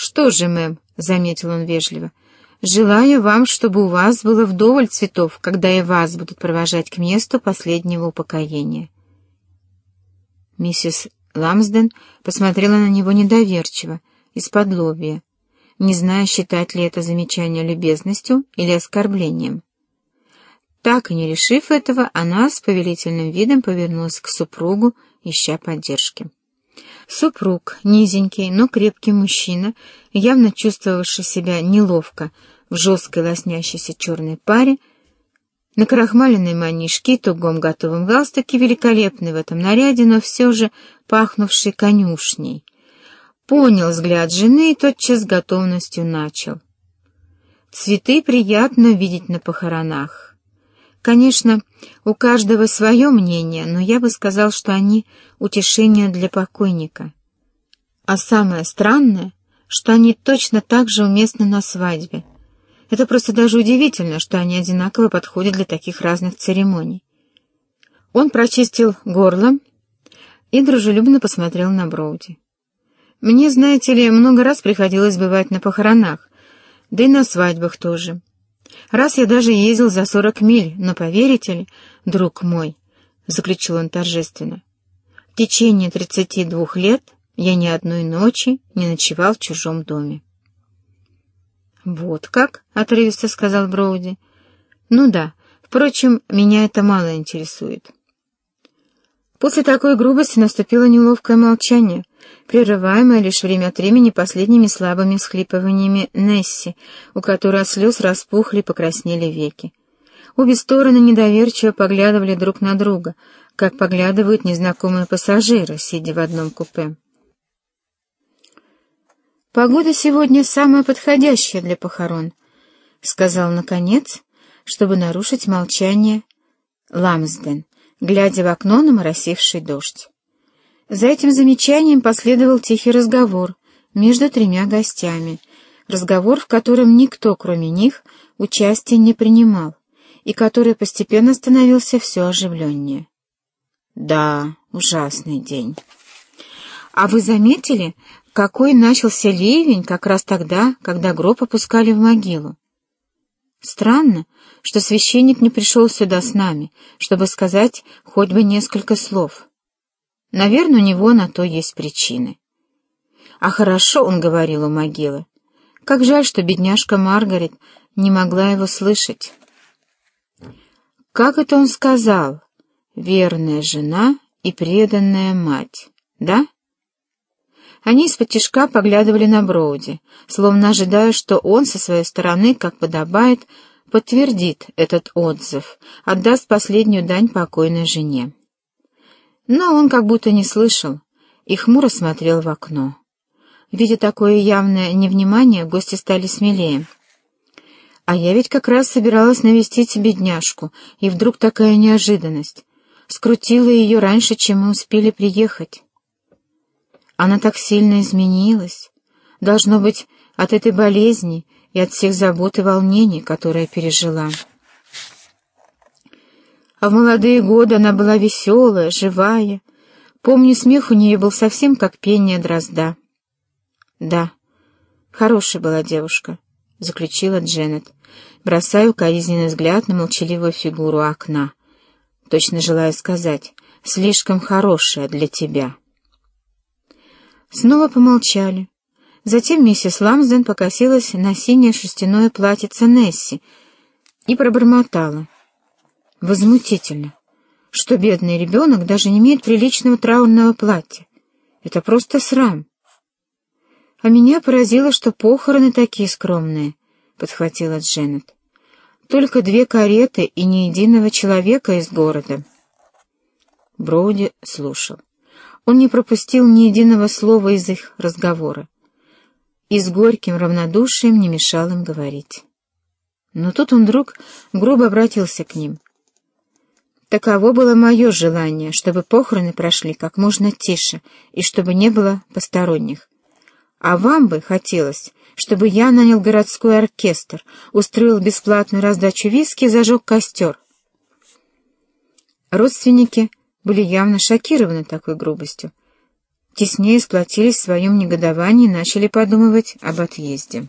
«Что же, мэм», — заметил он вежливо, — «желаю вам, чтобы у вас было вдоволь цветов, когда и вас будут провожать к месту последнего упокоения». Миссис Ламсден посмотрела на него недоверчиво, из-под лобья, не зная, считать ли это замечание любезностью или оскорблением. Так и не решив этого, она с повелительным видом повернулась к супругу, ища поддержки. Супруг, низенький, но крепкий мужчина, явно чувствовавший себя неловко в жесткой лоснящейся черной паре, на крахмаленной манишке тугом готовом галстуке, великолепный в этом наряде, но все же пахнувший конюшней, понял взгляд жены и тотчас с готовностью начал. «Цветы приятно видеть на похоронах. Конечно, у каждого свое мнение, но я бы сказал, что они утешение для покойника. А самое странное, что они точно так же уместны на свадьбе. Это просто даже удивительно, что они одинаково подходят для таких разных церемоний. Он прочистил горло и дружелюбно посмотрел на Броуди. «Мне, знаете ли, много раз приходилось бывать на похоронах, да и на свадьбах тоже. Раз я даже ездил за сорок миль, но поверите ли, друг мой, — заключил он торжественно, — в течение тридцати двух лет я ни одной ночи не ночевал в чужом доме. «Вот как?» — отрывисто сказал Броуди. «Ну да, впрочем, меня это мало интересует». После такой грубости наступило неловкое молчание, прерываемое лишь время от времени последними слабыми всхлипываниями Несси, у которой от слез распухли и покраснели веки. Обе стороны недоверчиво поглядывали друг на друга, как поглядывают незнакомые пассажиры, сидя в одном купе. «Погода сегодня самая подходящая для похорон», — сказал, наконец, чтобы нарушить молчание Ламсден глядя в окно на моросивший дождь. За этим замечанием последовал тихий разговор между тремя гостями, разговор, в котором никто, кроме них, участия не принимал, и который постепенно становился все оживленнее. «Да, ужасный день. А вы заметили, какой начался ливень как раз тогда, когда гроб опускали в могилу? Странно, что священник не пришел сюда с нами, чтобы сказать хоть бы несколько слов. Наверное, у него на то есть причины. А хорошо он говорил у могилы. Как жаль, что бедняжка Маргарет не могла его слышать. Как это он сказал? Верная жена и преданная мать, да? Они из-под тишка поглядывали на Броуди, словно ожидая, что он со своей стороны, как подобает, подтвердит этот отзыв, отдаст последнюю дань покойной жене. Но он как будто не слышал и хмуро смотрел в окно. Видя такое явное невнимание, гости стали смелее. А я ведь как раз собиралась навестить бедняжку, и вдруг такая неожиданность. Скрутила ее раньше, чем мы успели приехать. Она так сильно изменилась. Должно быть, от этой болезни и от всех забот и волнений, которые пережила. А в молодые годы она была веселая, живая. Помню, смех у нее был совсем как пение дрозда. «Да, хорошая была девушка», — заключила Дженнет, бросая укоризненный взгляд на молчаливую фигуру окна, точно желая сказать «слишком хорошая для тебя». Снова помолчали. Затем миссис Ламсден покосилась на синее шерстяное платьице Несси и пробормотала. Возмутительно, что бедный ребенок даже не имеет приличного траурного платья. Это просто срам. А меня поразило, что похороны такие скромные, — подхватила Дженнет. Только две кареты и ни единого человека из города. Броуди слушал. Он не пропустил ни единого слова из их разговора и с горьким равнодушием не мешал им говорить. Но тут он вдруг грубо обратился к ним. Таково было мое желание, чтобы похороны прошли как можно тише и чтобы не было посторонних. А вам бы хотелось, чтобы я нанял городской оркестр, устроил бесплатную раздачу виски и зажег костер. Родственники были явно шокированы такой грубостью. теснее сплотились в своем негодовании и начали подумывать об отъезде.